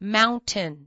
mountain.